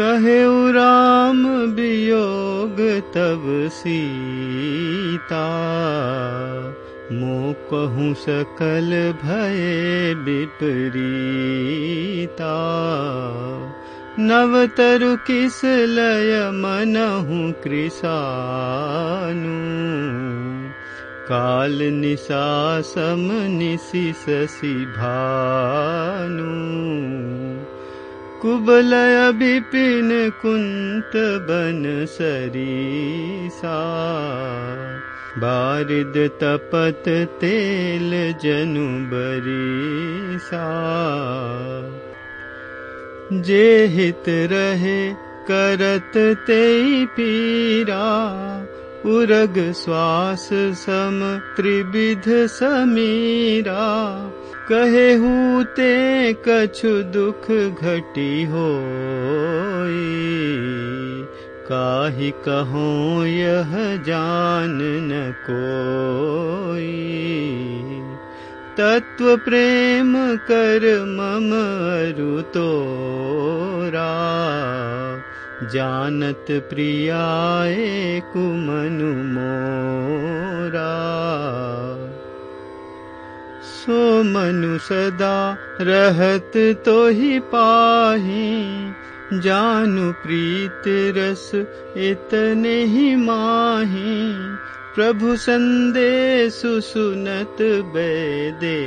कहे राम वियोग तब सीता। मो कहूँ सकल भय विपरीता। नवतरु किस लय मनहु कृसानु काल निशा सम निशि शशि भानु कुबलय विपिन कुंत बन सरीसा। बारिद तपत तेल जनु बरीसा। जे हित रहे करत ते पीरा उरग श्वास सम त्रिविध समीरा कहे हूते कछु दुख घटी हो काहि कहो यह जान न कोई तत्व प्रेम कर मम अरु तोरा। जानत प्रियाए कुमनु मोरा मनु सदा रहत तो ही पाही। जानु प्रीत रस इतने ही माही। प्रभु संदेशु सुनत बैदे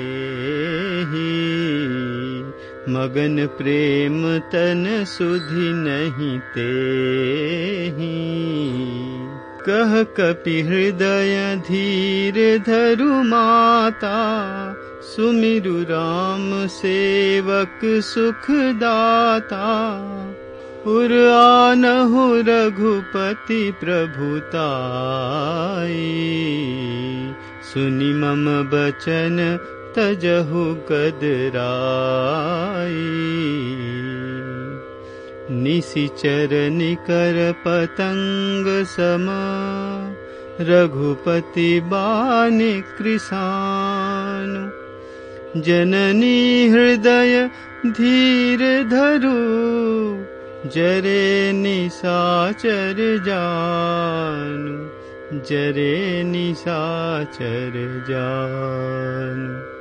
मगन प्रेम तन सुधि नहीं ते कह कपि हृदय धीर धरु माता सुमिरु राम सेवक सुख दाता पुर आनहु रघुपति प्रभुताई सुनि मम बचन तजहु गदराई पतंग सम रघुपति बानि कृसानु जननी हृदय धीर धरु जरे निशाचर जानु जरे निशाचर जानु